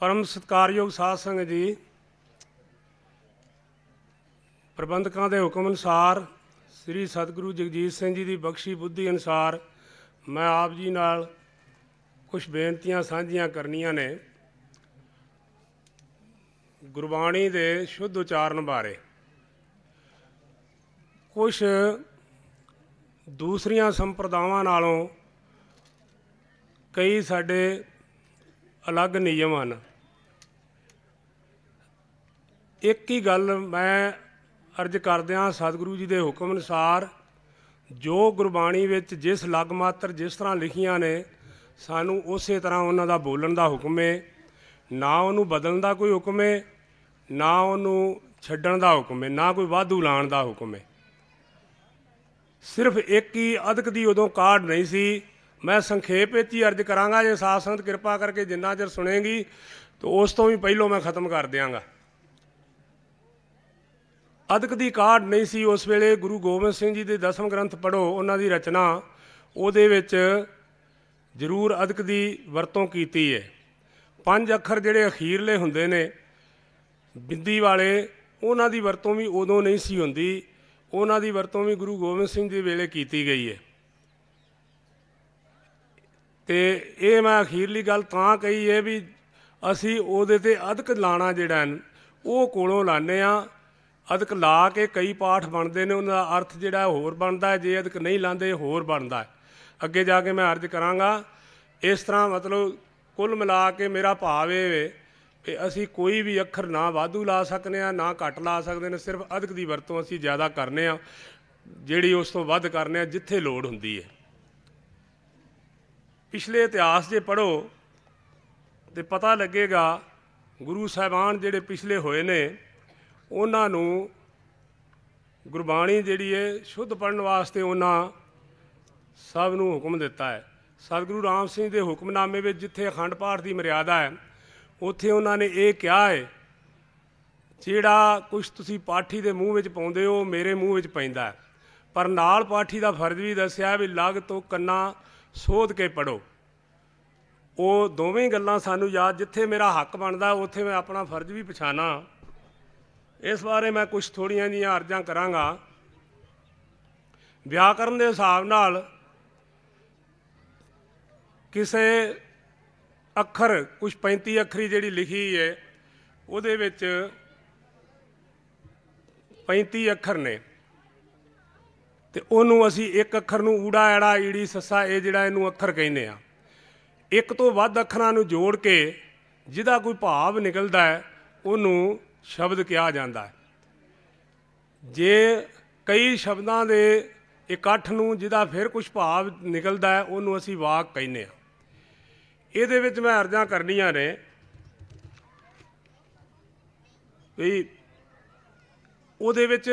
ਪਰਮ ਸਤਿਕਾਰਯੋਗ ਸਾਧ ਸੰਗਤ ਜੀ, ਪ੍ਰਬੰਧਕਾਂ ਦੇ ਹੁਕਮ ਅਨੁਸਾਰ ਸ੍ਰੀ ਸਤਿਗੁਰੂ ਜਗਜੀਤ ਸਿੰਘ ਜੀ ਦੀ ਬਖਸ਼ੀ ਬੁੱਧੀ ਅਨੁਸਾਰ ਮੈਂ ਆਪ ਜੀ ਨਾਲ ਕੁਝ ਬੇਨਤੀਆਂ ਸਾਂਝੀਆਂ ਕਰਨੀਆਂ ਨੇ। ਗੁਰਬਾਣੀ ਦੇ ਸ਼ੁੱਧ ਉਚਾਰਨ ਬਾਰੇ। ਕੁਝ ਦੂਸਰੀਆਂ ਸੰਪਰਦਾਵਾਂ ਨਾਲੋਂ ਕਈ ਸਾਡੇ ਅਲੱਗ ਨਿਯਮ ਹਨ। ਇੱਕ ਹੀ ਗੱਲ ਮੈਂ ਅਰਜ ਕਰਦਿਆਂ ਸਤਿਗੁਰੂ ਜੀ ਦੇ ਹੁਕਮ ਅਨੁਸਾਰ ਜੋ ਗੁਰਬਾਣੀ ਵਿੱਚ ਜਿਸ ਲਗ ਮਾਤਰ ਜਿਸ ਤਰ੍ਹਾਂ ਲਿਖੀਆਂ ਨੇ, ਸਾਨੂੰ ਉਸੇ ਤਰ੍ਹਾਂ ਉਹਨਾਂ ਦਾ ਬੋਲਣ ਦਾ ਹੁਕਮ ਹੈ ਨਾ ਉਹਨੂੰ ਬਦਲਣ ਦਾ ਕੋਈ ਹੁਕਮ ਹੈ ਨਾ ਉਹਨੂੰ ਛੱਡਣ ਦਾ ਹੁਕਮ ਹੈ ਨਾ ਕੋਈ ਵਾਧੂ ਲਾਣ ਦਾ ਹੁਕਮ ਹੈ ਸਿਰਫ ਇੱਕ ਹੀ ਅਦਕ ਦੀ ਉਦੋਂ ਕਾਢ ਨਹੀਂ ਸੀ। ਮੈਂ ਸੰਖੇਪ ਵਿੱਚ ਹੀ ਅਰਜ ਕਰਾਂਗਾ, ਜੇ ਸਾਧ ਸੰਗਤ ਕਿਰਪਾ ਕਰਕੇ ਜਿੰਨਾ ਚਿਰ ਸੁਣੇਗੀ, ਤਾਂ ਉਸ ਤੋਂ ਵੀ ਪਹਿਲਾਂ ਮੈਂ ਖਤਮ ਕਰ ਦਿਆਂਗਾ। ਅਦਕ ਦੀ ਕਾਢ ਨਹੀਂ ਸੀ, ਉਸ ਵੇਲੇ ਗੁਰੂ ਗੋਬਿੰਦ ਸਿੰਘ ਜੀ ਦੇ ਦਸਮ ਗ੍ਰੰਥ ਪੜੋ ਉਹਨਾਂ ਦੀ ਰਚਨਾ ਉਹਦੇ ਵਿੱਚ ਜ਼ਰੂਰ ਅਦਕ ਦੀ ਵਰਤੋਂ ਕੀਤੀ ਹੈ ਪੰਜ ਅੱਖਰ ਜਿਹੜੇ ਅਖੀਰਲੇ ਹੁੰਦੇ ਨੇ, ਬਿੰਦੀ ਵਾਲੇ, ਉਹਨਾਂ ਦੀ ਵਰਤੋਂ ਵੀ ਉਦੋਂ ਨਹੀਂ ਸੀ ਹੁੰਦੀ, ਉਹਨਾਂ ਦੀ ਵਰਤੋਂ ਵੀ ਗੁਰੂ ਗੋਬਿੰਦ ਸਿੰਘ ਜੀ ਵੇਲੇ ਕੀਤੀ ਗਈ ਹੈ ਤੇ ਇਹ ਮੈਂ ਅਖੀਰਲੀ ਗੱਲ ਤਾਂ ਕਹੀ ਹੈ ਵੀ ਅਸੀਂ ਉਹਦੇ ਤੇ ਅਦਕ ਲਾਣਾ ਜਿਹੜਾ ਉਹ ਕੋਲੋਂ ਲਾਣੇ ਆ ਅਦਕ ਲਾ ਕੇ ਕਈ ਪਾਠ ਬਣਦੇ ਨੇ, ਉਹਨਾਂ ਦਾ ਅਰਥ ਜਿਹੜਾ ਹੋਰ ਬਣਦਾ ਹੈ, ਜੇ ਅਦਕ ਨਹੀਂ ਲਾਉਂਦੇ ਹੋਰ ਬਣਦਾ ਹੈ। ਅੱਗੇ ਜਾ ਕੇ ਮੈਂ ਅਰਜ਼ ਕਰਾਂਗਾ, ਇਸ ਤਰ੍ਹਾਂ ਮਤਲਬ ਕੁੱਲ ਮਿਲਾ ਕੇ ਮੇਰਾ ਭਾਵ ਇਹ ਵੇ ਕਿ ਅਸੀਂ ਕੋਈ ਵੀ ਅੱਖਰ ਨਾ ਵਾਧੂ ਲਾ ਸਕਨੇ ਆ, ਨਾ ਘੱਟ ਲਾ ਸਕਦੇ ਨੇ, ਸਿਰਫ ਅਦਕ ਦੀ ਵਰਤੋਂ ਅਸੀਂ ਜ਼ਿਆਦਾ ਕਰਨੇ ਆ, ਜਿਹੜੀ ਉਸ ਤੋਂ ਵੱਧ ਕਰਨੇ ਆ, ਜਿੱਥੇ ਲੋੜ ਹੁੰਦੀ ਹੈ। ਪਿਛਲੇ ਇਤਿਹਾਸ ਜੇ ਪੜੋ ਤੇ ਪਤਾ ਲੱਗੇਗਾ, ਗੁਰੂ ਸਾਹਿਬਾਨ ਜਿਹੜੇ ਪਿਛਲੇ ਹੋਏ ਨੇ ਉਹਨਾਂ ਨੂੰ ਗੁਰਬਾਣੀ ਜਿਹੜੀ ਹੈ ਸ਼ੁੱਧ ਪੜਨ ਵਾਸਤੇ ਉਹਨਾਂ ਸਭ ਨੂੰ ਹੁਕਮ ਦਿੱਤਾ ਹੈ। ਸਤਿਗੁਰੂ ਰਾਮ ਸਿੰਘ ਦੇ ਹੁਕਮਨਾਮੇ ਵਿੱਚ ਜਿੱਥੇ ਅਖੰਡ ਪਾਠ ਦੀ ਮਰਿਆਦਾ ਹੈ, ਉੱਥੇ ਉਹਨਾਂ ਨੇ ਇਹ ਕਿਹਾ ਹੈ, ਜਿਹੜਾ ਕੁਝ ਤੁਸੀਂ ਪਾਠੀ ਦੇ ਮੂੰਹ ਵਿੱਚ ਪਾਉਂਦੇ ਹੋ ਮੇਰੇ ਮੂੰਹ ਵਿੱਚ ਪੈਂਦਾ ਪਰ ਨਾਲ ਪਾਠੀ ਦਾ ਫਰਜ਼ ਵੀ ਦੱਸਿਆ ਵੀ ਲਗ ਤੋਂ ਕੰਨਾ ਸੋਧ ਕੇ ਪੜੋ ਉਹ ਦੋਵੇਂ ਗੱਲਾਂ ਸਾਨੂੰ ਯਾਦ, ਜਿੱਥੇ ਮੇਰਾ ਹੱਕ ਬਣਦਾ, ਉੱਥੇ ਮੈਂ ਆਪਣਾ ਫਰਜ਼ ਵੀ ਪਛਾਣਾ। ਇਸ ਬਾਰੇ ਮੈਂ ਕੁਝ ਥੋੜੀਆਂ ਜੀਆਂ ਅਰਜ਼ਾਂ ਕਰਾਂਗਾ। ਵਿਆਕਰਨ ਦੇ ਹਿਸਾਬ ਨਾਲ ਕਿਸੇ ਅੱਖਰ ਕੁਝ 35 ਅੱਖਰੀ ਜਿਹੜੀ ਲਿਖੀ ਹੈ, ਉਹਦੇ ਵਿੱਚ 35 ਅੱਖਰ ਨੇ। ਤੇ ਉਹਨੂੰ ਅਸੀਂ ਇੱਕ ਅੱਖਰ ਨੂੰ ਊੜਾ, ਐੜਾ, ਈੜੀ, ਸੱਸਾ, ਇਹ ਜਿਹੜਾ ਇਹਨੂੰ ਅੱਖਰ ਕਹਿੰਦੇ ਆ। ਇੱਕ ਤੋਂ ਵੱਧ ਅੱਖਰਾਂ ਨੂੰ ਜੋੜ ਕੇ ਜਿਹਦਾ ਕੋਈ ਭਾਵ ਨਿਕਲਦਾ ਹੈ, ਉਹਨੂੰ ਸ਼ਬਦ ਕਿਹਾ ਜਾਂਦਾ ਹੈ। ਜੇ ਕਈ ਸ਼ਬਦਾਂ ਦੇ ਇਕੱਠ ਨੂੰ ਜਿਹਦਾ ਫਿਰ ਕੁਝ ਭਾਵ ਨਿਕਲਦਾ ਹੈ, ਉਹਨੂੰ ਅਸੀਂ ਵਾਕ ਕਹਿੰਦੇ ਆ ਇਹਦੇ ਵਿੱਚ ਮੈਂ ਅਰਜ਼ਾਂ ਕਰਨੀਆਂ ਨੇ ਵੀ ਉਹਦੇ ਵਿੱਚ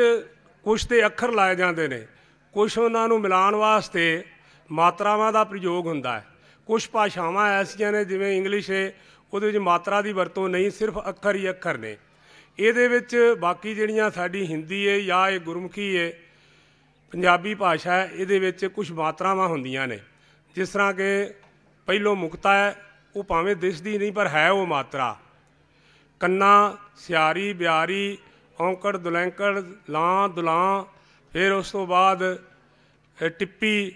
ਕੁਝ ਤੇ ਅੱਖਰ ਲਾਏ ਜਾਂਦੇ ਨੇ। ਕੁਝ ਉਹਨਾਂ ਨੂੰ ਮਿਲਾਉਣ ਵਾਸਤੇ ਮਾਤਰਾਵਾਂ ਦਾ ਪ੍ਰਯੋਗ ਹੁੰਦਾ ਹੈ। ਕੁਝ ਭਾਸ਼ਾਵਾਂ ਐਸੀਆਂ ਨੇ ਜਿਵੇਂ ਇੰਗਲਿਸ਼ ਹੈ ਉਹਦੇ ਵਿੱਚ ਮਾਤਰਾ ਦੀ ਵਰਤੋਂ ਨਹੀਂ, ਸਿਰਫ ਅੱਖਰ ਹੀ ਅੱਖਰ ਨੇ। ਇਹਦੇ ਵਿੱਚ ਬਾਕੀ ਜਿਹੜੀਆਂ ਸਾਡੀ ਹਿੰਦੀ ਹੈ ਜਾਂ ਇਹ ਗੁਰਮੁਖੀ ਹੈ ਪੰਜਾਬੀ ਭਾਸ਼ਾ ਹੈ ਇਹਦੇ ਵਿੱਚ ਕੁਝ ਮਾਤਰਾਵਾਂ ਹੁੰਦੀਆਂ ਨੇ। ਜਿਸ ਤਰ੍ਹਾਂ ਕਿ ਪਹਿਲੋਂ ਮੁਕਤਾ ਹੈ ਉਹ ਭਾਵੇਂ ਦਿਸਦੀ ਨਹੀਂ, ਪਰ ਹੈ ਉਹ ਮਾਤਰਾ। ਕੰਨਾ, ਸਿਆਰੀ, ਬਿਆਰੀ, ਔਂਕੜ, ਦੁਲੈਂਕੜ, ਲਾਂ, ਦੁਲਾਂ, ਫਿਰ ਉਸ ਤੋਂ ਬਾਅਦ ਟਿੱਪੀ।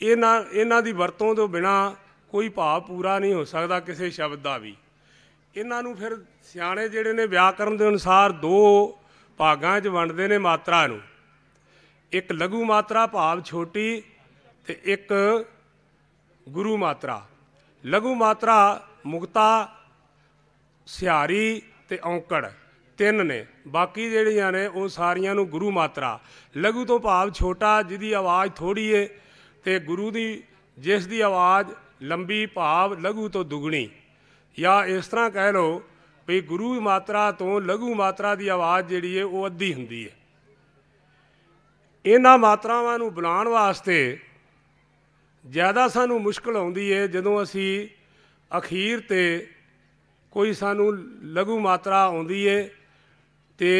ਇਹਨਾਂ ਇਹਨਾਂ ਦੀ ਵਰਤੋਂ ਤੋਂ ਬਿਨਾ ਕੋਈ ਭਾਵ ਪੂਰਾ ਨਹੀਂ ਹੋ ਸਕਦਾ ਕਿਸੇ ਸ਼ਬਦ ਦਾ ਵੀ। ਇਹਨਾਂ ਨੂੰ ਫਿਰ ਸਿਆਣੇ ਜਿਹੜੇ ਨੇ ਵਿਆਕਰਨ ਦੇ ਅਨੁਸਾਰ ਦੋ ਭਾਗਾਂ 'ਚ ਵੰਡਦੇ ਨੇ ਮਾਤਰਾ ਨੂੰ। ਇੱਕ ਲਘੂ ਮਾਤਰਾ, ਭਾਵ ਛੋਟੀ, ਤੇ ਇੱਕ ਗੁਰੂ ਮਾਤਰਾ। ਲਘੂ ਮਾਤਰਾ ਮੁਕਤਾ, ਸਿਹਾਰੀ ਤੇ ਔਂਕੜ, ਤਿੰਨ ਨੇ। ਬਾਕੀ ਜਿਹੜੀਆਂ ਨੇ ਉਹ ਸਾਰੀਆਂ ਨੂੰ ਗੁਰੂ ਮਾਤਰਾ। ਲਘੂ ਤੋਂ ਭਾਵ ਛੋਟਾ, ਜਿਹਦੀ ਆਵਾਜ਼ ਥੋੜੀ ਏ, ਤੇ ਗੁਰੂ ਦੀ, ਜਿਸ ਦੀ ਆਵਾਜ਼ ਲੰਬੀ, ਭਾਵ ਲਘੂ ਤੋਂ ਦੁਗਣੀ। ਜਾਂ ਇਸ ਤਰ੍ਹਾਂ ਕਹਿ ਲਓ ਵੀ ਗੁਰੂ ਮਾਤਰਾ ਤੋਂ ਲਘੂ ਮਾਤਰਾ ਦੀ ਆਵਾਜ਼ ਜਿਹੜੀ ਏ ਉਹ ਅੱਧੀ ਹੁੰਦੀ ਏ ਇਹਨਾਂ ਮਾਤਰਾਵਾਂ ਨੂੰ ਬੁਲਾਉਣ ਵਾਸਤੇ ਜ਼ਿਆਦਾ ਸਾਨੂੰ ਮੁਸ਼ਕਲ ਆਉਂਦੀ ਏ ਜਦੋਂ ਅਸੀਂ ਅਖੀਰ ਤੇ ਕੋਈ ਸਾਨੂੰ ਲਘੂ ਮਾਤਰਾ ਆਉਂਦੀ ਏ ਤੇ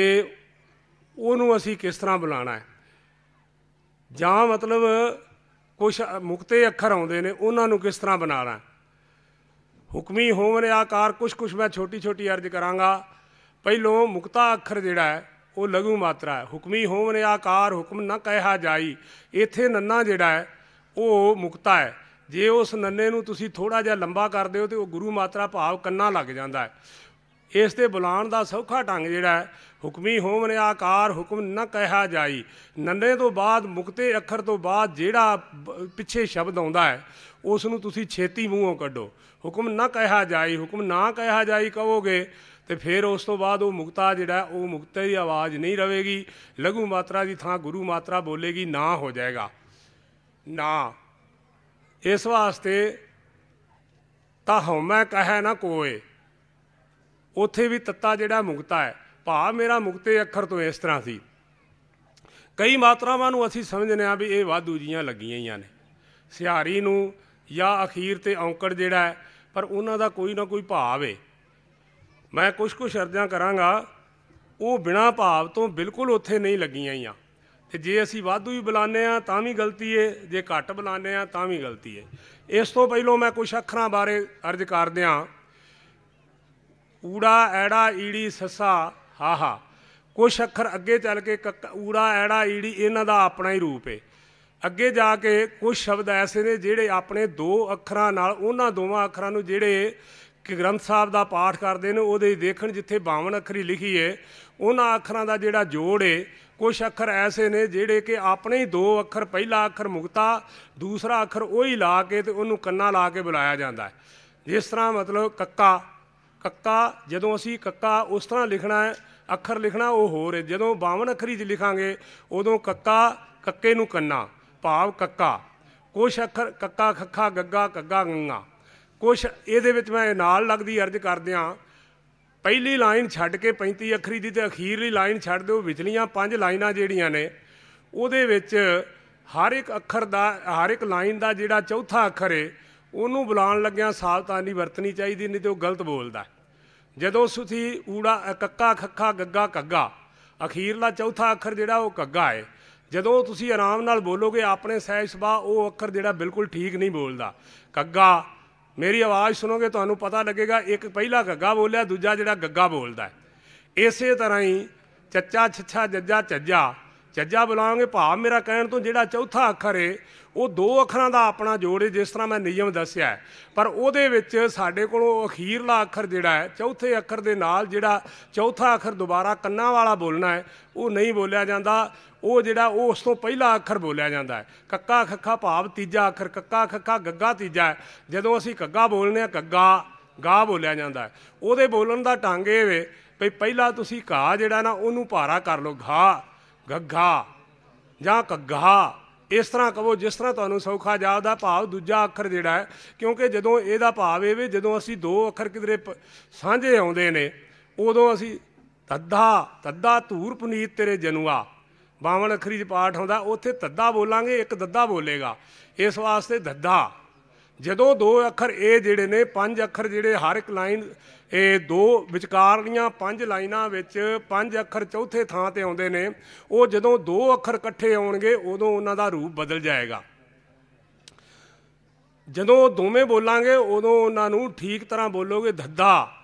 ਉਹਨੂੰ ਅਸੀਂ ਕਿਸ ਤਰ੍ਹਾਂ ਬੁਲਾਣਾ ਹੈ। ਜਾਂ ਮਤਲਬ ਕੁਝ ਮੁਕਤੇ ਅੱਖਰ ਆਉਂਦੇ ਨੇ, ਉਹਨਾਂ ਨੂੰ ਕਿਸ ਤਰ੍ਹਾਂ ਬਣਾਉਣਾ ਹੁਕਮੀ ਹੋਵਨ ਆਕਾਰ ਕੁਛ ਕੁਛ ਮੈਂ ਛੋਟੀ ਛੋਟੀ ਅਰਜ ਕਰਾਂਗਾ। ਪਹਿਲੋਂ ਮੁਕਤਾ ਅੱਖਰ ਜਿਹੜਾ ਹੈ, ਉਹ ਲਘੂ ਮਾਤਰਾ ਹੈ। ਹੁਕਮੀ ਹੋਵਨ ਆਕਾਰ ਹੁਕਮ ਨਾ ਕਹਿਆ ਜਾਈ, ਇੱਥੇ ਨੰਨਾ ਜਿਹੜਾ ਹੈ, ਉਹ ਮੁਕਤਾ ਹੈ। ਜੇ ਉਸ ਨੰਨੇ ਨੂੰ ਤੁਸੀਂ ਥੋੜਾ ਜਿਹਾ ਲੰਬਾ ਕਰਦੇ ਹੋ ਤੇ ਉਹ ਗੁਰੂ ਮਾਤਰਾ ਭਾਵ ਕੰਨਾ ਲੱਗ ਜਾਂਦਾ ਹੈ। ਇਸ ਤੇ ਬੁਲਾਉਣ ਦਾ ਸੌਖਾ ਢੰਗ ਜਿਹੜਾ ਹੈ, ਹੁਕਮੀ ਹੋਵਨ ਆਕਾਰ ਹੁਕਮ ਨਾ ਕਹਿਆ ਜਾਈ। ਨੰਨੇ ਤੋਂ ਬਾਅਦ, ਮੁਕਤੇ ਅੱਖਰ ਤੋਂ ਬਾਅਦ ਜਿਹੜਾ ਬ- ਪਿੱਛੇ ਸ਼ਬਦ ਆਉਂਦਾ ਹੈ, ਉਸ ਨੂੰ ਤੁਸੀਂ ਛੇਤੀ ਮੂੰਹੋਂ ਕੱਢੋ। ਹੁਕਮ ਨਾ ਕਹਿਆ ਜਾਈ, ਹੁਕਮ ਨਾ ਕਹਿਆ ਜਾਈ ਕਹੋਗੇ, ਤੇ ਫਿਰ ਉਸ ਤੋਂ ਬਾਅਦ ਉਹ ਮੁਕਤਾ ਜਿਹੜਾ ਉਹ ਮੁਕਤੇ ਦੀ ਆਵਾਜ਼ ਨਹੀਂ ਰਵੇਗੀ। ਲਘੂ ਮਾਤਰਾ ਦੀ ਥਾਂ ਗੁਰੂ ਮਾਤਰਾ ਬੋਲੇਗੀ, ਨਾ ਹੋ ਜਾਏਗਾ। ਨਾ। ਇਸ ਵਾਸਤੇ ਤਾਂ ਹਉਮੈ ਕਹੈ ਨਾ ਕੋਏ। ਉੱਥੇ ਵੀ ਤੱਤਾ ਜਿਹੜਾ ਮੁਕਤਾ ਹੈ। ਭਾ ਮੇਰਾ ਮੁਕਤੇ ਅੱਖਰ ਤੋਂ ਇਸ ਤਰ੍ਹਾਂ ਸੀ। ਕਈ ਮਾਤਰਾਵਾਂ ਨੂੰ ਅਸੀਂ ਸਮਝਦੇ ਹਾਂ ਵੀ ਇਹ ਵਾਧੂ ਜੀਆਂ ਲੱਗੀਆਂ ਹੀ ਨੇ। ਸਿਹਾਰੀ ਨੂੰ ਜਾਂ ਅਖੀਰ ਤੇ ਔਂਕੜ ਜਿਹੜਾ ਹੈ, ਪਰ ਉਹਨਾਂ ਦਾ ਕੋਈ ਨਾ ਕੋਈ ਭਾਵ ਹੈ ਮੈਂ ਕੁਝ ਕੁਝ ਅਰਜ਼ਾਂ ਕਰਾਂਗਾ, ਉਹ ਬਿਨਾ ਭਾਵ ਤੋਂ ਬਿਲਕੁਲ ਉੱਥੇ ਨਹੀਂ ਲੱਗੀਆਂ ਹੀ ਆ ਤੇ ਜੇ ਅਸੀਂ ਵਾਧੂ ਹੀ ਬੁਲਾਉਂਦੇ ਆ ਤਾਂ ਵੀ ਗਲਤੀ ਏ। ਜੇ ਘੱਟ ਬੁਲਾਉਂਦੇ ਆ ਤਾਂ ਵੀ ਗਲਤੀ ਏ। ਇਸ ਤੋਂ ਪਹਿਲਾਂ ਮੈਂ ਕੁਝ ਅੱਖਰਾਂ ਬਾਰੇ ਅਰਜ਼ ਕਰਦਿਆਂ ਊੜਾ, ਐੜਾ, ਈੜੀ, ਸੱਸਾ ਹਾਹਾ ਕੁਛ ਅੱਖਰ ਅੱਗੇ ਚੱਲ ਕੇ ਕੱਕਾ ਊੜਾ, ਐੜਾ, ਈੜੀ ਇਹਨਾਂ ਦਾ ਆਪਣਾ ਹੀ ਰੂਪ ਏ। ਅੱਗੇ ਜਾ ਕੇ ਕੁਝ ਸ਼ਬਦ ਐਸੇ ਨੇ ਜਿਹੜੇ ਆਪਣੇ ਦੋ ਅੱਖਰਾਂ ਨਾਲ, ਉਹਨਾਂ ਦੋਵਾਂ ਅੱਖਰਾਂ ਨੂੰ ਜਿਹੜੇ ਕਿ ਗ੍ਰੰਥ ਸਾਹਿਬ ਦਾ ਪਾਠ ਕਰਦੇ ਨੇ, ਉਹਦੇ ਦੇਖਣ ਜਿੱਥੇ 52 ਅੱਖਰੀ ਲਿਖੀ ਹੈ ਉਹਨਾਂ ਅੱਖਰਾਂ ਦਾ ਜਿਹੜਾ ਜੋੜ ਏ ਕੁਝ ਅੱਖਰ ਐਸੇ ਨੇ ਜਿਹੜੇ ਕਿ ਆਪਣੇ ਹੀ ਦੋ ਅੱਖਰ, ਪਹਿਲਾ ਅੱਖਰ ਮੁਕਤਾ, ਦੂਸਰਾ ਅੱਖਰ ਉਹੀ ਲਾ ਕੇ ਤੇ ਉਹਨੂੰ ਕੰਨਾ ਲਾ ਕੇ ਬੁਲਾਇਆ ਜਾਂਦਾ ਹੈ ਜਿਸ ਤਰ੍ਹਾਂ ਮਤਲਬ ਕੱਕਾ ਕੱਕਾ, ਜਦੋਂ ਅਸੀਂ ਕੱਕਾ ਉਸ ਤਰ੍ਹਾਂ ਲਿਖਣਾ ਹੈ, ਅੱਖਰ ਲਿਖਣਾ ਉਹ ਹੋਰ ਹੈ। ਜਦੋਂ 52 ਅੱਖਰੀ 'ਚ ਲਿਖਾਂਗੇ, ਉਦੋਂ ਕੱਕਾ ਕੱਕੇ ਨੂੰ ਕੰਨਾ, ਭਾਵ ਕੱਕਾ। ਕੁਛ ਅੱਖਰ ਕੱਕਾ, ਖੱਖਾ, ਗੱਗਾ, ਕੱਗਾ, ਗੰਗਾ। ਕੁਛ ਇਹਦੇ ਵਿੱਚ ਮੈਂ ਨਾਲ ਲੱਗਦੀ ਅਰਜ਼ ਕਰਦਿਆਂ, ਪਹਿਲੀ ਲਾਈਨ ਛੱਡ ਕੇ 35 ਅੱਖਰੀ ਦੀ ਤੇ ਅਖੀਰਲੀ ਲਾਈਨ ਛੱਡ ਦਿਓ, ਵਿਚਲੀਆਂ ਪੰਜ ਲਾਈਨਾਂ ਜਿਹੜੀਆਂ ਨੇ, ਉਹਦੇ ਵਿੱਚ ਹਰ ਇੱਕ ਅੱਖਰ ਦਾ, ਹਰ ਇੱਕ ਲਾਈਨ ਦਾ ਜਿਹੜਾ ਚੌਥਾ ਅੱਖਰ ਹੈ ਉਹਨੂੰ ਬੁਲਾਉਣ ਲੱਗਿਆਂ ਸਾਵਧਾਨੀ ਵਰਤਣੀ ਚਾਹੀਦੀ, ਨਹੀਂ ਤੇ ਉਹ ਗਲਤ ਬੋਲਦਾ ਜਦੋਂ ਸੁਥੀ ਊੜਾ ਕੱਕਾ, ਖੱਖਾ, ਗੱਗਾ, ਕੱਗਾ ਅਖੀਰਲਾ ਚੌਥਾ ਅੱਖਰ ਜਿਹੜਾ ਉਹ ਕੱਗਾ ਹੈ। ਜਦੋਂ ਤੁਸੀਂ ਆਰਾਮ ਨਾਲ ਬੋਲੋਗੇ, ਆਪਣੇ ਸਹਿਜ ਸੁਭਾਅ, ਉਹ ਅੱਖਰ ਜਿਹੜਾ ਬਿਲਕੁਲ ਠੀਕ ਨਹੀਂ ਬੋਲਦਾ। ਕੱਗਾ, ਮੇਰੀ ਆਵਾਜ਼ ਸੁਣੋਗੇ, ਤੁਹਾਨੂੰ ਪਤਾ ਲੱਗੇਗਾ, ਇੱਕ ਪਹਿਲਾ ਗੱਗਾ ਬੋਲਿਆ, ਦੂਜਾ ਜਿਹੜਾ ਗੱਗਾ ਬੋਲਦਾ ਹੈ। ਇਸੇ ਤਰ੍ਹਾਂ ਹੀ ਚੱਚਾ, ਛੱਛਾ, ਜੱਜਾ ਚੱਜਾ ਚੱਜਾ ਬੁਲਾਵਾਂਗੇ, ਭਾਵ ਮੇਰਾ ਕਹਿਣ ਤੋਂ ਜਿਹੜਾ ਚੌਥਾ ਅੱਖਰ ਏ, ਉਹ ਦੋ ਅੱਖਰਾਂ ਦਾ ਆਪਣਾ ਜੋੜ ਏ, ਜਿਸ ਤਰ੍ਹਾਂ ਮੈਂ ਨਿਯਮ ਦੱਸਿਆ ਪਰ ਉਹਦੇ ਵਿੱਚ ਸਾਡੇ ਕੋਲੋਂ ਅਖੀਰਲਾ ਅੱਖਰ ਜਿਹੜਾ ਹੈ, ਚੌਥੇ ਅੱਖਰ ਦੇ ਨਾਲ ਜਿਹੜਾ ਚੌਥਾ ਅੱਖਰ ਦੁਬਾਰਾ ਕੰਨਾਂ ਵਾਲਾ ਬੋਲਣਾ ਹੈ, ਉਹ ਨਹੀਂ ਬੋਲਿਆ ਜਾਂਦਾ। ਉਹ ਜਿਹੜਾ, ਉਹ ਉਸ ਤੋਂ ਪਹਿਲਾ ਅੱਖਰ ਬੋਲਿਆ ਜਾਂਦਾ ਹੈ। ਕੱਕਾ ਖੱਖਾ ਭਾਵ ਤੀਜਾ ਅੱਖਰ, ਕੱਕਾ ਖੱਖਾ ਗੱਗਾ ਤੀਜਾ ਹੈ। ਜਦੋਂ ਅਸੀਂ ਕੱਗਾ ਬੋਲਨੇ ਆ ਕੱਗਾ ਗਾ ਬੋਲਿਆ ਜਾਂਦਾ ਹੈ। ਉਹਦੇ ਬੋਲਣ ਦਾ ਢੰਗ ਇਹ ਵੇ ਵੀ ਪਹਿਲਾਂ ਤੁਸੀਂ ਘਾ ਜਿਹੜਾ ਨਾ, ਉਹਨੂੰ ਭਾਰਾ ਕਰ ਲਓ, ਘਾ। ਗੱਗਾ ਜਾਂ ਕੱਗਾ ਇਸ ਤਰ੍ਹਾਂ ਕਹੋ ਜਿਸ ਤਰ੍ਹਾਂ ਤੁਹਾਨੂੰ ਸੌਖਾ ਜਾਪਦਾ, ਭਾਵ ਦੂਜਾ ਅੱਖਰ ਜਿਹੜਾ ਹੈ, ਕਿਉਂਕਿ ਜਦੋਂ ਇਹਦਾ ਭਾਵ ਇਹ ਵੀ, ਜਦੋਂ ਅਸੀਂ ਦੋ ਅੱਖਰ ਕਿਧਰੇ ਪ- ਸਾਂਝੇ ਆਉਂਦੇ ਨੇ, ਉਦੋਂ ਅਸੀਂ ਤੱਦਾ ਤੱਦਾ ਧੂਰ ਪੁਨੀਤ ਤੇਰੇ ਜਨੂਆ। ਬਾਵਣ ਅੱਖਰੀ ਚ ਪਾਠ ਆਉਂਦਾ, ਉੱਥੇ ਤੱਦਾ ਬੋਲਾਂਗੇ, ਇੱਕ ਦੱਦਾ ਬੋਲੇਗਾ। ਇਸ ਵਾਸਤੇ ਦੱਦਾ। ਜਦੋਂ ਦੋ ਅੱਖਰ ਇਹ ਜਿਹੜੇ ਨੇ, ਪੰਜ ਅੱਖਰ ਜਿਹੜੇ ਹਰ ਇੱਕ ਲਾਈਨ ਇਹ ਦੋ ਵਿਚਕਾਰਲੀਆਂ ਪੰਜ ਲਾਈਨਾਂ ਵਿੱਚ ਪੰਜ ਅੱਖਰ ਚੌਥੇ ਥਾਂ ਤੇ ਆਉਂਦੇ ਨੇ, ਉਹ ਜਦੋਂ ਦੋ ਅੱਖਰ ਇਕੱਠੇ ਆਉਣਗੇ, ਉਦੋਂ ਉਹਨਾਂ ਦਾ ਰੂਪ ਬਦਲ ਜਾਏਗਾ। ਜਦੋਂ ਉਹ ਦੋਵੇਂ ਬੋਲਾਂਗੇ, ਉਦੋਂ ਉਹਨਾਂ ਨੂੰ ਠੀਕ ਤਰ੍ਹਾਂ ਬੋਲੋਗੇ, ਧੱਦਾ।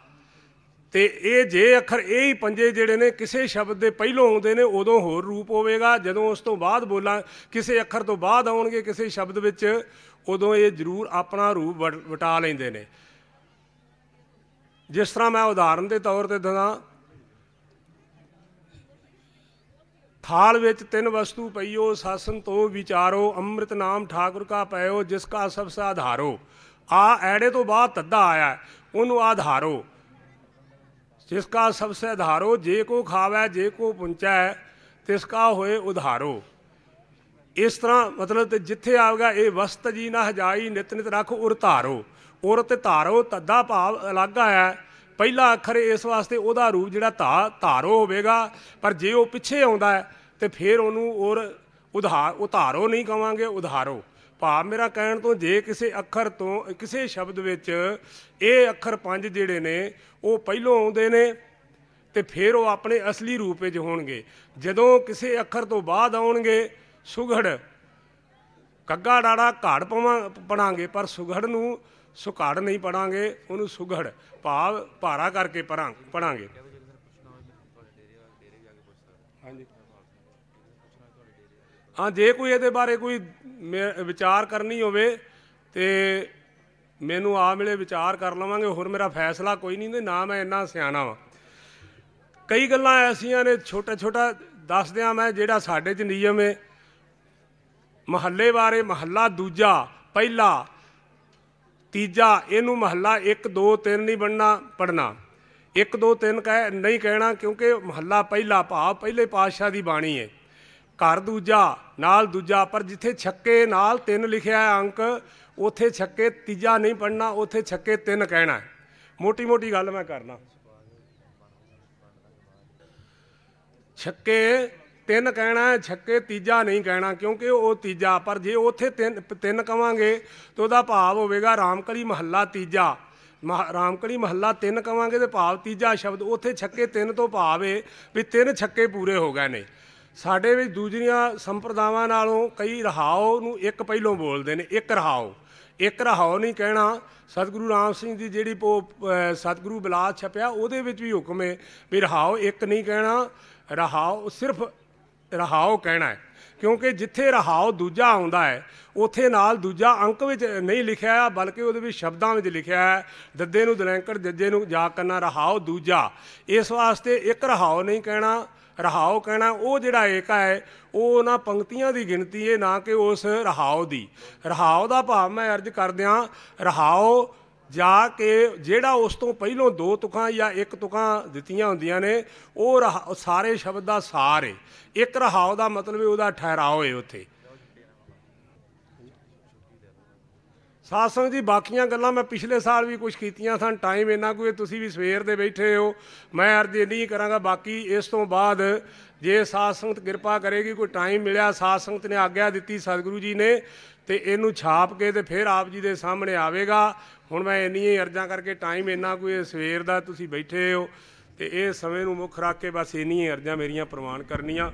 ਤੇ ਇਹ ਜੇ ਅੱਖਰ ਇਹ ਹੀ ਪੰਜੇ ਜਿਹੜੇ ਨੇ, ਕਿਸੇ ਸ਼ਬਦ ਦੇ ਪਹਿਲੋਂ ਆਉਂਦੇ ਨੇ, ਉਦੋਂ ਹੋਰ ਰੂਪ ਹੋਵੇਗਾ। ਜਦੋਂ ਉਸ ਤੋਂ ਬਾਅਦ ਬੋਲਾਂ, ਕਿਸੇ ਅੱਖਰ ਤੋਂ ਬਾਅਦ ਆਉਣਗੇ, ਕਿਸੇ ਸ਼ਬਦ ਵਿੱਚ, ਉਦੋਂ ਇਹ ਜ਼ਰੂਰ ਆਪਣਾ ਰੂਪ ਵਟ- ਵਟਾ ਲੈਂਦੇ ਨੇ। ਜਿਸ ਤਰ੍ਹਾਂ ਮੈਂ ਉਦਾਹਰਨ ਦੇ ਤੌਰ ਤੇ ਦਵਾਂ ਥਾਲ ਵਿੱਚ ਤਿੰਨ ਵਸਤੂ ਪਈਓ, ਸਾਸਨ ਤੋਂ ਵਿਚਾਰੋ, ਅੰਮ੍ਰਿਤ ਨਾਮ ਠਾਕੁਰ ਕਾ ਪਇਓ, ਜਿਸ ਕਾ ਸਭ ਸੇ ਆਧਾਰੋ ਆ ਐੜੇ ਤੋਂ ਬਾਅਦ ਤੱਦਾ ਆਇਆ, ਉਹਨੂੰ ਆਧਾਰੋ ਜਿਸ ਕਾ ਸਭ ਸੇ ਆਧਾਰੋ ਜੇ ਕੋ ਖਾਵੈ, ਜੇ ਕੋ ਪੁੰਚੈ, ਤਿਸ ਕਾ ਹੋਏ ਉਧਾਰੋ। ਇਸ ਤਰ੍ਹਾਂ ਮਤਲਬ ਤੇ ਜਿੱਥੇ ਆਵੇਗਾ, ਇਹ ਵਸਤ ਜੀ ਨਾ ਹਜਾਈ ਨਿਤ ਨਿਤ ਰੱਖ ਉਰ ਧਾਰੋ। ਉਰ ਤੇ ਧਾਰੋ, ਤੱਦਾ ਭਾਵ ਅਲੱਗ ਆਇਆ ਹੈ। ਪਹਿਲਾ ਅੱਖਰ ਇਸ ਵਾਸਤੇ ਉਹਦਾ ਰੂਪ ਜਿਹੜਾ ਧਾ, ਧਾਰੋ ਹੋਵੇਗਾ, ਪਰ ਜੇ ਉਹ ਪਿੱਛੇ ਆਉਂਦਾ ਹੈ, ਤੇ ਫਿਰ ਉਹਨੂੰ ਔਰ ਉਧਾਰ, ਉਧਾਰੋ ਨਹੀਂ ਕਵਾਂਗੇ, ਉਧਾਰੋ। ਭਾਵ ਮੇਰਾ ਕਹਿਣ ਤੋਂ ਜੇ ਕਿਸੇ ਅੱਖਰ ਤੋਂ ਕਿਸੇ ਸ਼ਬਦ ਵਿੱਚ ਇਹ ਅੱਖਰ ਪੰਜ ਜਿਹੜੇ ਨੇ ਉਹ ਪਹਿਲੋਂ ਆਉਂਦੇ ਨੇ ਤੇ ਫਿਰ ਉਹ ਆਪਣੇ ਅਸਲੀ ਰੂਪ ਵਿੱਚ ਹੋਣਗੇ। ਜਦੋਂ ਕਿਸੇ ਅੱਖਰ ਤੋਂ ਬਾਅਦ ਆਉਣਗੇ ਸੁਘੜ ਕੱਗਾ ਡਾੜਾ ਘਾੜ ਪਵਾਂ ਪੜਾਂਗੇ ਪਰ ਸੁਘੜ ਨੂੰ ਸੁਘੜ ਨਹੀਂ ਪੜਾਂਗੇ ਉਹਨੂੰ ਸੁਘੜ ਭਾਵ ਭਾਰਾ ਕਰਕੇ ਪੜਾਂ ਪੜਾਂਗੇ। ਹਾਂਜੀ। ਹਾਂ, ਜੇ ਕੋਈ ਇਹਦੇ ਬਾਰੇ ਕੋਈ ਮੇ- ਵਿਚਾਰ ਕਰਨੀ ਹੋਵੇ ਤੇ ਮੈਨੂੰ ਆ ਮਿਲੇ ਵਿਚਾਰ ਕਰ ਲਵਾਂਗੇ, ਹੋਰ ਮੇਰਾ ਫੈਸਲਾ ਕੋਈ ਨਹੀਂ ਤੇ ਨਾ ਮੈਂ ਇੰਨਾ ਸਿਆਣਾ ਵਾਂ। ਕਈ ਗੱਲਾਂ ਐਸੀਆਂ ਨੇ ਛੋਟਾ ਛੋਟਾ ਦੱਸਦਿਆਂ ਮੈਂ ਜਿਹੜਾ ਸਾਡੇ 'ਚ ਨਿਯਮ ਹੈ ਮਹੱਲੇ ਬਾਰੇ ਮਹੱਲਾ ਦੂਜਾ, ਪਹਿਲਾ, ਤੀਜਾ, ਇਹਨੂੰ ਮਹੱਲਾ 1 2 3 ਨਹੀਂ ਬਣਨਾ ਪੜਨਾ 1 2 3 ਕਹਿ, ਨਹੀਂ ਕਹਿਣਾ ਕਿਉਂਕਿ ਮਹੱਲਾ ਪਹਿਲਾ, ਭਾਵ ਪਹਿਲੇ ਪਾਤਸ਼ਾਹ ਦੀ ਬਾਣੀ ਹੈ ਘਰ ਦੂਜਾ, ਨਾਲ ਦੂਜਾ, ਪਰ ਜਿੱਥੇ ਛੱਕੇ ਨਾਲ ਤਿੰਨ ਲਿਖਿਆ ਹੈ ਅੰਕ, ਉਥੇ ਛੱਕੇ ਤੀਜਾ ਨਹੀਂ ਪੜਨਾ ਉਥੇ ਛੱਕੇ ਤਿੰਨ ਕਹਿਣਾ ਹੈ। ਮੋਟੀ ਮੋਟੀ ਗੱਲ ਮੈਂ ਕਰਨਾ। ਛੱਕੇ ਤਿੰਨ ਕਹਿਣਾ ਹੈ, ਛੱਕੇ ਤੀਜਾ ਨਹੀਂ ਕਹਿਣਾ, ਕਿਉਂਕਿ ਉਹ ਤੀਜਾ, ਪਰ ਜੇ ਉਥੇ ਤਿੰਨ ਤਿੰਨ ਕਵਾਂਗੇ ਤਾਂ ਉਹਦਾ ਭਾਵ ਹੋਵੇਗਾ ਰਾਮਕਲੀ ਮਹੱਲਾ ਤੀਜਾ। ਮਹ- ਰਾਮਕਲੀ ਮਹੱਲਾ ਤਿੰਨ ਕਵਾਂਗੇ ਤੇ ਭਾਵ ਤੀਜਾ ਸ਼ਬਦ, ਉਥੇ ਛੱਕੇ ਤਿੰਨ ਤੋਂ ਭਾਵ ਏ ਵੀ ਤਿੰਨ ਛੱਕੇ ਪੂਰੇ ਹੋ ਗਏ ਨੇ। ਸਾਡੇ ਵਿੱਚ ਦੂਜੀਆਂ ਸੰਪਰਦਾਵਾਂ ਨਾਲੋਂ ਕਈ ਰਹਾਓ ਨੂੰ ਇੱਕ ਪਹਿਲੋਂ ਬੋਲਦੇ ਨੇ, ਇੱਕ ਰਹਾਓ। ਇੱਕ ਰਹਾਓ ਨਹੀਂ ਕਹਿਣਾ, ਸਤਿਗੁਰੂ ਰਾਮ ਸਿੰਘ ਦੀ ਜਿਹੜੀ ਪੋ ਸਤਿਗੁਰੂ ਬਿਲਾਸ ਛਪਿਆ, ਉਹਦੇ ਵਿੱਚ ਵੀ ਹੁਕਮ ਹੈ ਵੀ ਰਹਾਓ ਇੱਕ ਨਹੀਂ ਕਹਿਣਾ, ਰਹਾਓ ਸਿਰਫ ਰਹਾਓ ਕਹਿਣਾ ਹੈ। ਕਿਉਂਕਿ ਜਿੱਥੇ ਰਹਾਓ ਦੂਜਾ ਆਉਂਦਾ ਹੈ, ਉਥੇ ਨਾਲ ਦੂਜਾ ਅੰਕ ਵਿੱਚ ਨਹੀਂ ਲਿਖਿਆ ਹੈ ਬਲਕਿ ਉਹਦੇ ਵਿੱਚ ਸ਼ਬਦਾਂ ਵਿੱਚ ਲਿਖਿਆ ਹੈ, ਦੱਦੇ ਨੂੰ ਦਲੈਂਕੜ, ਜੱਜੇ ਨੂੰ ਜਾ ਕਰਨਾ, ਰਹਾਓ ਦੂਜਾ। ਇਸ ਵਾਸਤੇ ਇੱਕ ਰਹਾਓ ਨਹੀਂ ਕਹਿਣਾ ਰਹਾਓ ਕਹਿਣਾ, ਉਹ ਜਿਹੜਾ ਏਕਾ ਹੈ, ਉਹ ਉਹਨਾਂ ਪੰਕਤੀਆਂ ਦੀ ਗਿਣਤੀ ਹੈ ਨਾ ਕਿ ਉਸ ਰਹਾਓ ਦੀ। ਰਹਾਓ ਦਾ ਭਾਵ ਮੈਂ ਅਰਜ਼ ਕਰਦਿਆਂ, ਰਹਾਓ ਜਾ ਕੇ ਜਿਹੜਾ ਉਸ ਤੋਂ ਪਹਿਲੋਂ ਦੋ ਤੁਕਾਂ ਜਾਂ ਇੱਕ ਤੁਕਾਂ ਦਿੱਤੀਆਂ ਹੁੰਦੀਆਂ ਨੇ, ਉਹ ਰਹਾ- ਸਾਰੇ ਸ਼ਬਦ ਦਾ ਸਾਰ ਹੈ ਇੱਕ ਰਹਾਓ ਦਾ ਮਤਲਬ ਹੈ ਉਹਦਾ ਠਹਿਰਾਓ ਹੈ ਉੱਥੇ। ਸਾਧ ਸੰਗਤ ਜੀ, ਬਾਕੀਆਂ ਗੱਲਾਂ ਮੈਂ ਪਿਛਲੇ ਸਾਲ ਵੀ ਕੁਝ ਕੀਤੀਆਂ ਸਨ ਟਾਈਮ ਇੰਨਾ ਕੋਈ ਤੁਸੀਂ ਵੀ ਸਵੇਰ ਦੇ ਬੈਠੇ ਹੋ, ਮੈਂ ਅਰਜ਼ ਨਹੀਂ ਕਰਾਂਗਾ, ਬਾਕੀ ਇਸ ਤੋਂ ਬਾਅਦ ਜੇ ਸਾਧ ਸੰਗਤ ਕਿਰਪਾ ਕਰੇਗੀ, ਕੋਈ ਟਾਈਮ ਮਿਲਿਆ ਸਾਧ ਸੰਗਤ ਨੇ ਆਗਿਆ ਦਿੱਤੀ, ਸਤਿਗੁਰੂ ਜੀ ਨੇ, ਤੇ ਇਹਨੂੰ ਛਾਪ ਕੇ ਤੇ ਫਿਰ ਆਪ ਜੀ ਦੇ ਸਾਹਮਣੇ ਆਵੇਗਾ। ਹੁਣ ਮੈਂ ਇੰਨੀਆਂ ਹੀ ਅਰਜ਼ਾਂ ਕਰਕੇ ਟਾਈਮ ਇੰਨਾ ਕੋਈ ਸਵੇਰ ਦਾ ਤੁਸੀਂ ਬੈਠੇ ਹੋ, ਤੇ ਇਹ ਸਮੇਂ ਨੂੰ ਮੁੱਖ ਰੱਖ ਕੇ ਬਸ ਇੰਨੀਆਂ ਹੀ ਅਰਜ਼ਾਂ ਮੇਰੀਆਂ ਪ੍ਰਵਾਨ ਕਰਨੀਆਂ।